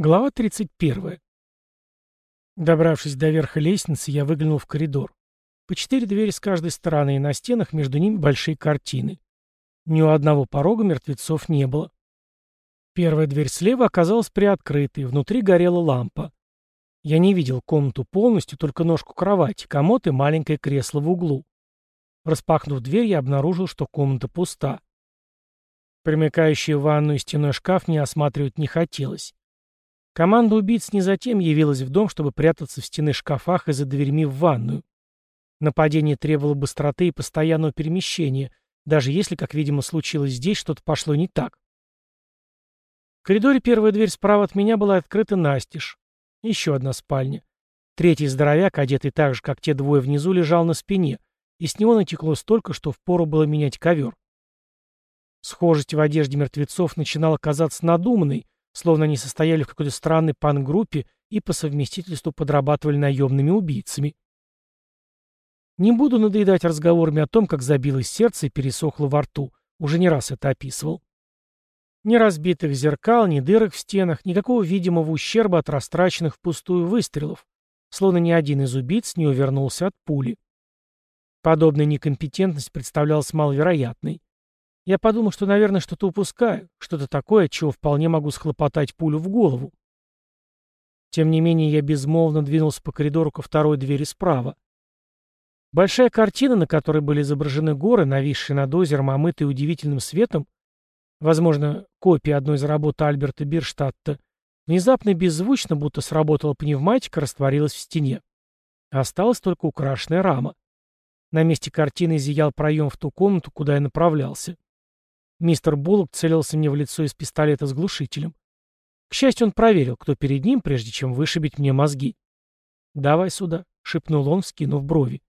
Глава 31. Добравшись до верха лестницы, я выглянул в коридор. По четыре двери с каждой стороны, и на стенах между ними большие картины. Ни у одного порога мертвецов не было. Первая дверь слева оказалась приоткрытой, внутри горела лампа. Я не видел комнату полностью, только ножку кровати, комод и маленькое кресло в углу. Распахнув дверь, я обнаружил, что комната пуста. Примыкающий в ванную стеной шкаф не осматривать не хотелось. Команда убийц не затем явилась в дом, чтобы прятаться в стены шкафах и за дверьми в ванную. Нападение требовало быстроты и постоянного перемещения, даже если, как видимо, случилось здесь, что-то пошло не так. В коридоре первая дверь справа от меня была открыта настежь. Еще одна спальня. Третий здоровяк, одетый так же, как те двое внизу, лежал на спине, и с него натекло столько, что впору было менять ковер. Схожесть в одежде мертвецов начинала казаться надуманной, словно они состояли в какой-то странной пан-группе и по совместительству подрабатывали наемными убийцами. Не буду надоедать разговорами о том, как забилось сердце и пересохло во рту. Уже не раз это описывал. Ни разбитых зеркал, ни дырок в стенах, никакого видимого ущерба от растраченных впустую выстрелов, словно ни один из убийц не увернулся от пули. Подобная некомпетентность представлялась маловероятной. Я подумал, что, наверное, что-то упускаю, что-то такое, чего вполне могу схлопотать пулю в голову. Тем не менее, я безмолвно двинулся по коридору ко второй двери справа. Большая картина, на которой были изображены горы, нависшие над озером, омытые удивительным светом, возможно, копия одной из работ Альберта Бирштадта, внезапно беззвучно, будто сработала пневматика, растворилась в стене. Осталась только украшенная рама. На месте картины зиял проем в ту комнату, куда я направлялся. Мистер Буллок целился мне в лицо из пистолета с глушителем. К счастью, он проверил, кто перед ним, прежде чем вышибить мне мозги. «Давай сюда», — шепнул он, скинув брови.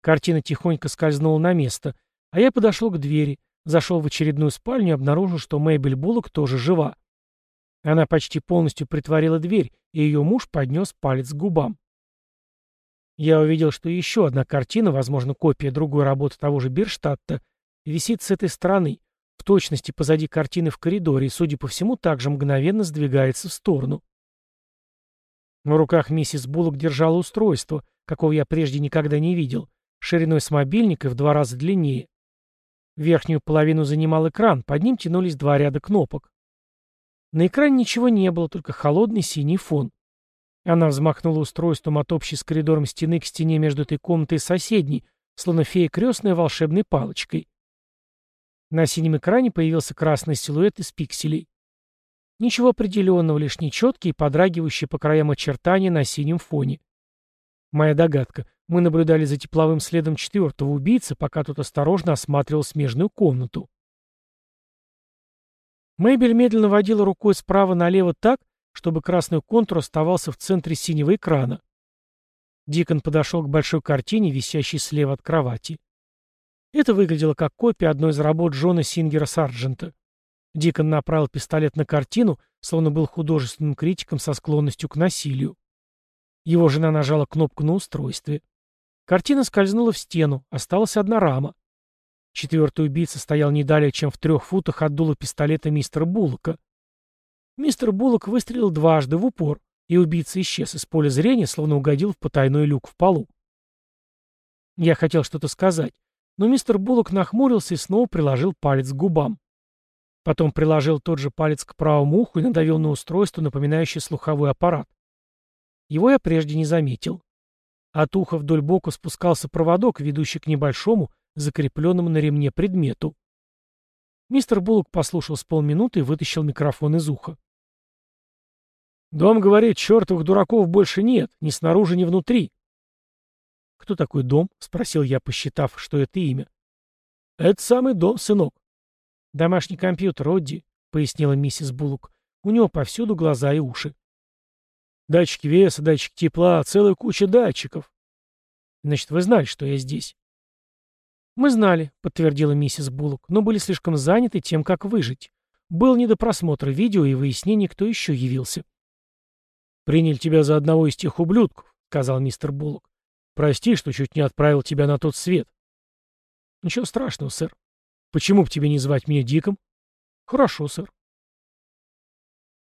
Картина тихонько скользнула на место, а я подошел к двери, зашел в очередную спальню и обнаружил, что Мэйбель Буллок тоже жива. Она почти полностью притворила дверь, и ее муж поднес палец к губам. Я увидел, что еще одна картина, возможно, копия другой работы того же Бирштадта, висит с этой стороны, в точности позади картины в коридоре, и, судя по всему, также мгновенно сдвигается в сторону. В руках миссис Буллок держала устройство, какого я прежде никогда не видел, шириной с мобильника в два раза длиннее. Верхнюю половину занимал экран, под ним тянулись два ряда кнопок. На экране ничего не было, только холодный синий фон. Она взмахнула устройством от общей с коридором стены к стене между этой комнатой и соседней, словно фея крестная волшебной палочкой. На синем экране появился красный силуэт из пикселей. Ничего определенного, лишь нечеткие, подрагивающие по краям очертания на синем фоне. Моя догадка. Мы наблюдали за тепловым следом четвертого убийцы, пока тот осторожно осматривал смежную комнату. Мэйбель медленно водила рукой справа налево так, чтобы красный контур оставался в центре синего экрана. Дикон подошел к большой картине, висящей слева от кровати. Это выглядело как копия одной из работ Джона Сингера Сарджента. Дикон направил пистолет на картину, словно был художественным критиком со склонностью к насилию. Его жена нажала кнопку на устройстве. Картина скользнула в стену, осталась одна рама. Четвертый убийца стоял не далее, чем в трех футах от дула пистолета мистера Буллока. Мистер Буллок выстрелил дважды в упор, и убийца исчез из поля зрения, словно угодил в потайной люк в полу. Я хотел что-то сказать, но мистер Буллок нахмурился и снова приложил палец к губам. Потом приложил тот же палец к правому уху и надавил на устройство, напоминающее слуховой аппарат. Его я прежде не заметил. От уха вдоль бока спускался проводок, ведущий к небольшому, закрепленному на ремне предмету. Мистер Буллок послушал с полминуты и вытащил микрофон из уха. «Дом говорит, чертовых дураков больше нет, ни снаружи, ни внутри. «Кто такой дом?» — спросил я, посчитав, что это имя. «Это самый дом, сынок». «Домашний компьютер, Одди», — пояснила миссис Буллок. «У него повсюду глаза и уши». «Датчики веса, датчик тепла, целая куча датчиков». «Значит, вы знали, что я здесь?» «Мы знали», — подтвердила миссис Буллок, «но были слишком заняты тем, как выжить. Был не до просмотра видео и выяснения, кто еще явился». «Приняли тебя за одного из тех ублюдков», — сказал мистер Буллок. Прости, что чуть не отправил тебя на тот свет. Ничего страшного, сэр. Почему бы тебе не звать меня Диком? Хорошо, сэр.